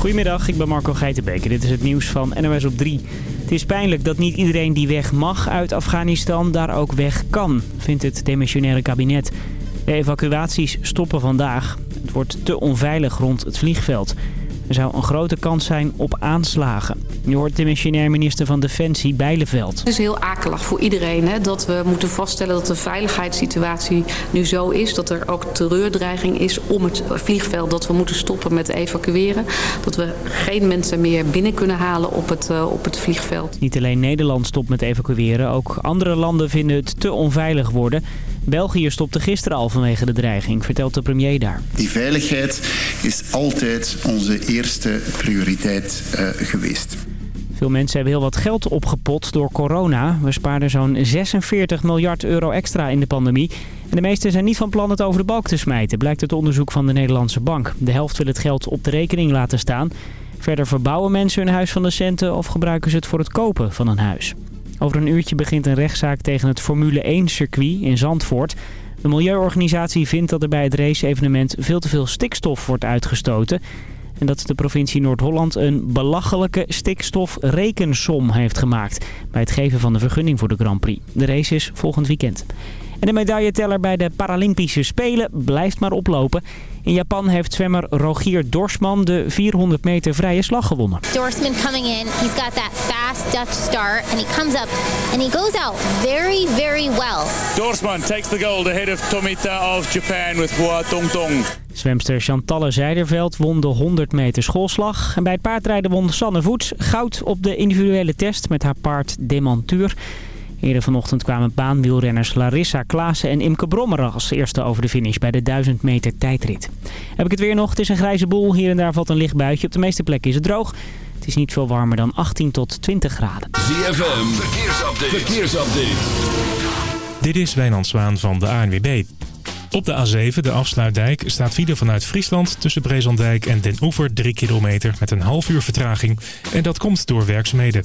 Goedemiddag, ik ben Marco Geitenbeek dit is het nieuws van NOS op 3. Het is pijnlijk dat niet iedereen die weg mag uit Afghanistan daar ook weg kan, vindt het demissionaire kabinet. De evacuaties stoppen vandaag. Het wordt te onveilig rond het vliegveld. Er zou een grote kans zijn op aanslagen. Je hoort de missionair minister van Defensie Bijleveld. Het is heel akelig voor iedereen hè, dat we moeten vaststellen dat de veiligheidssituatie nu zo is. Dat er ook terreurdreiging is om het vliegveld. Dat we moeten stoppen met evacueren. Dat we geen mensen meer binnen kunnen halen op het, uh, op het vliegveld. Niet alleen Nederland stopt met evacueren. Ook andere landen vinden het te onveilig worden. België stopte gisteren al vanwege de dreiging, vertelt de premier daar. Die veiligheid is altijd onze eerste prioriteit uh, geweest. Veel mensen hebben heel wat geld opgepot door corona. We spaarden zo'n 46 miljard euro extra in de pandemie. En de meesten zijn niet van plan het over de balk te smijten, blijkt uit onderzoek van de Nederlandse Bank. De helft wil het geld op de rekening laten staan. Verder verbouwen mensen hun huis van de centen of gebruiken ze het voor het kopen van een huis. Over een uurtje begint een rechtszaak tegen het Formule 1-circuit in Zandvoort. De milieuorganisatie vindt dat er bij het race-evenement veel te veel stikstof wordt uitgestoten. En dat de provincie Noord-Holland een belachelijke stikstofrekensom heeft gemaakt... bij het geven van de vergunning voor de Grand Prix. De race is volgend weekend. En de medailleteller bij de Paralympische Spelen blijft maar oplopen. In Japan heeft zwemmer Rogier Dorsman de 400 meter vrije slag gewonnen. Dorsman coming in, he's got that fast Dutch start and he comes up and he goes out very very well. Dorsman takes the gold ahead of Tomita of Japan with Hua Tongtong. Zwemster Chantalle Zijderveld won de 100 meter schoolslag. En bij het paardrijden won Sanne Voets goud op de individuele test met haar paard Demantuur. Eerder vanochtend kwamen baanwielrenners Larissa Klaassen en Imke Brommer als eerste over de finish bij de 1000 meter tijdrit. Heb ik het weer nog? Het is een grijze boel. Hier en daar valt een licht buitje. Op de meeste plekken is het droog. Het is niet veel warmer dan 18 tot 20 graden. ZFM, verkeersupdate. verkeersupdate. Dit is Wijnand Zwaan van de ANWB. Op de A7, de afsluitdijk, staat file vanuit Friesland tussen Brezandijk en Den Oever 3 kilometer met een half uur vertraging. En dat komt door werkzaamheden.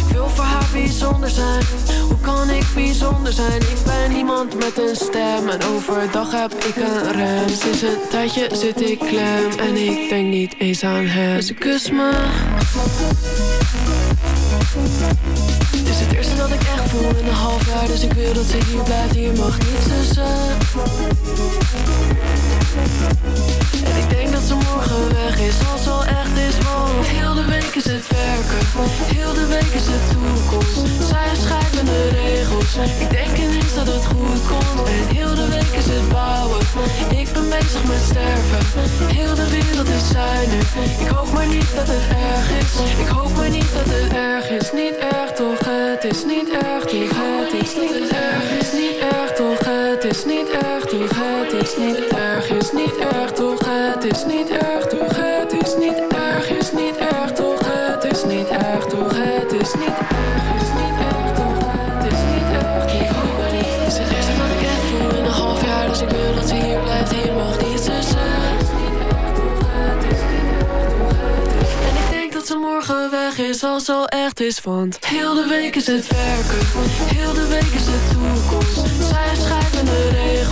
Voor haar bijzonder zijn. Hoe kan ik bijzonder zijn? Ik ben iemand met een stem En overdag heb ik een rem. Sinds een tijdje zit ik klem En ik denk niet eens aan hem. Dus ze kust me. Het is het eerste dat ik echt voel in een half jaar. Dus ik wil dat ze hier blijft Hier mag niets tussen en ik denk dat ze morgen weg is, als al echt is bezig met sterven. Heel de wereld is nu, ik hoop maar niet dat het erg is. Ik hoop maar niet dat het erg is, niet erg toch, het is niet erg toch? Het is niet erg, is. Niet erg toch, het is niet erg toch? Het is niet erg, is niet erg toch, het is niet erg toch? Het is niet erg, is niet erg toch, het is niet erg toch? Het is niet erg is als al echt is Want heel de week is het werken, heel de week is het toekomst. Zij schrijven de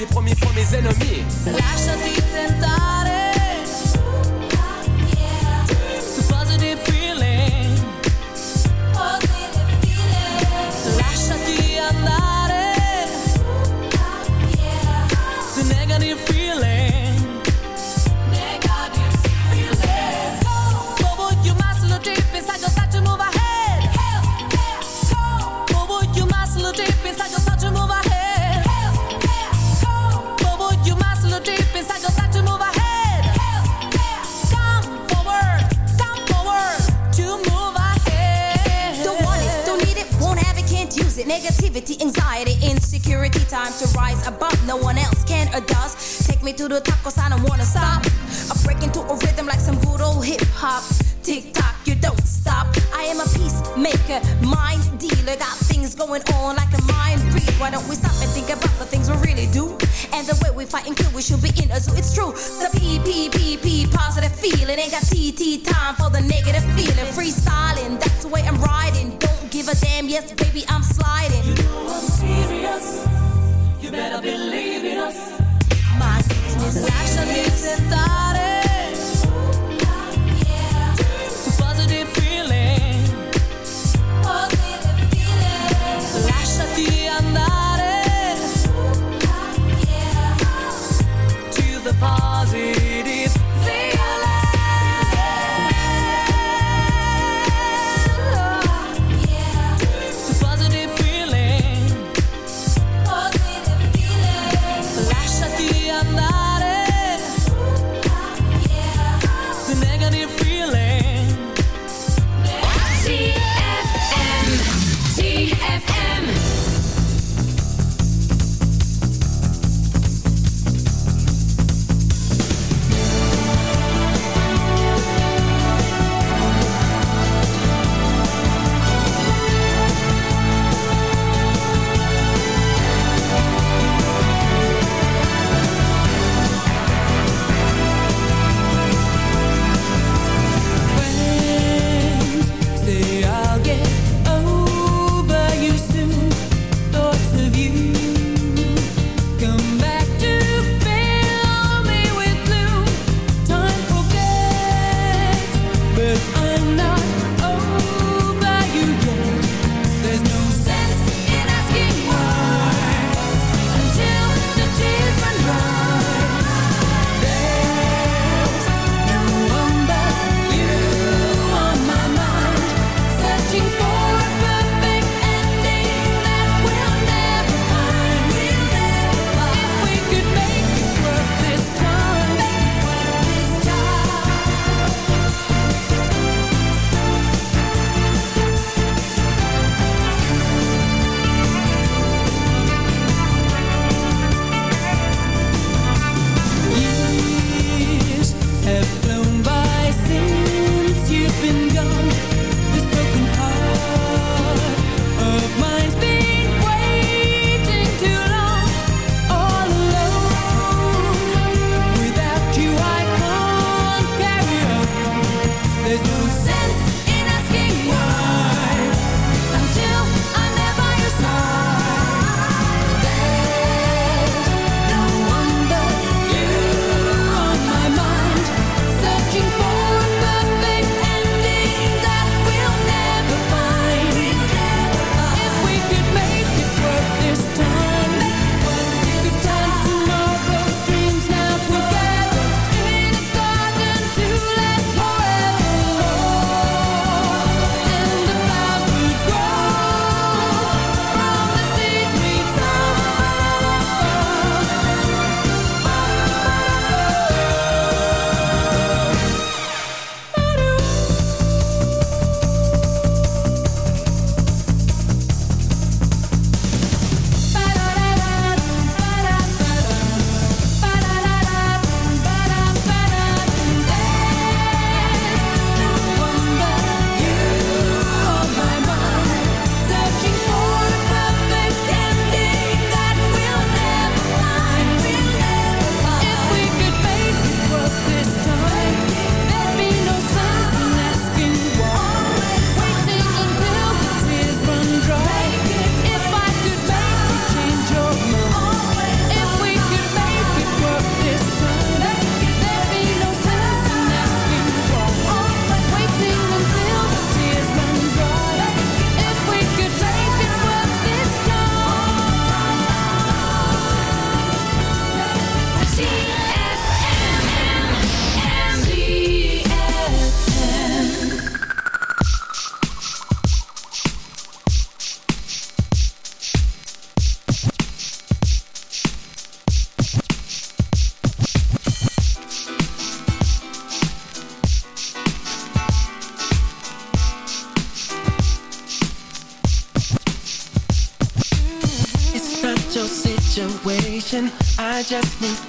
Tes premiers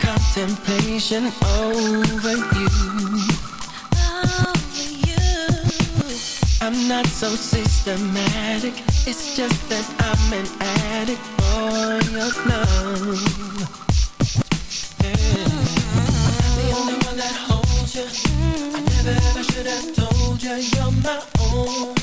contemplation over you. Over you. I'm not so systematic. It's just that I'm an addict for your love. The only one that holds you. I never ever should have told you you're my own.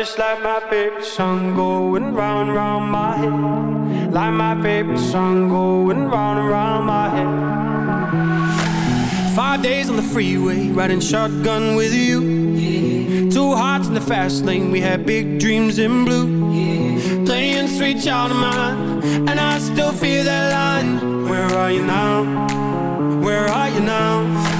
Just like my favorite song going round round my head. Like my favorite song going round round my head. Five days on the freeway, riding shotgun with you. Two hearts in the fast lane, we had big dreams in blue. Playing sweet child of mine, and I still feel that line. Where are you now? Where are you now?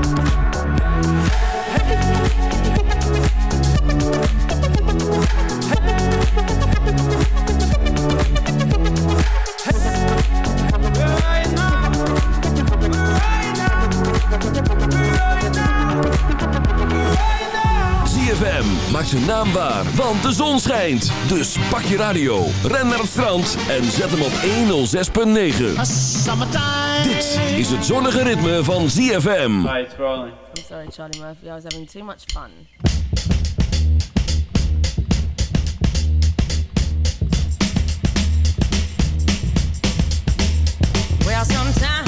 ZFM maakt zijn naam waar, want de zon schijnt. Dus pak je radio, ren naar het strand en zet hem op 106.9. Dit is het zonnige ritme van ZFM. Hi, it's rolling. I'm sorry, Charlie Murphy. I was having too much fun. Well, sometimes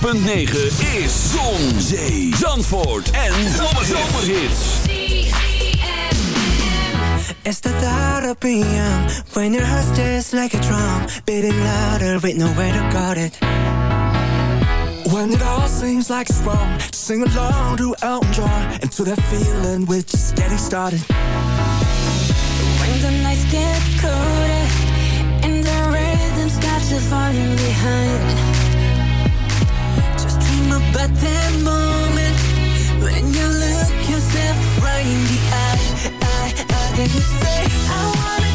106.9 is Zon, Zee, Zandvoort en Zomerhits. Esta tarde when your host is like a drum, beating louder with nowhere to guard it. When it all seems like it's wrong, sing along to Elton John, and to that feeling we're just getting started. When the nights get colder, and the rhythm's got you falling behind. about that moment when you look yourself right in the eye. Then you say, I wanna.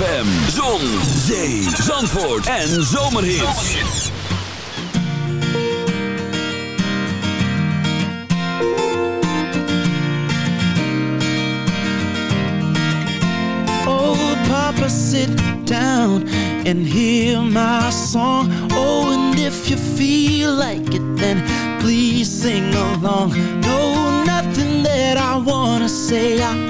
ZFM. Zon, zee, zandvoort en zomerhits. Oh, Papa, sit down and hear my song. Oh, and if you feel like it, then please sing along. No, nothing that I wanna say I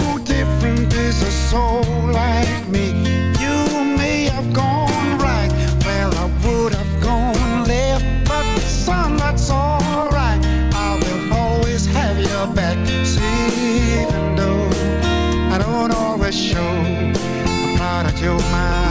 is a soul like me. You may have gone right where I would have gone left, but son, that's alright. I will always have your back. See, even though I don't always show, I'm proud that you're my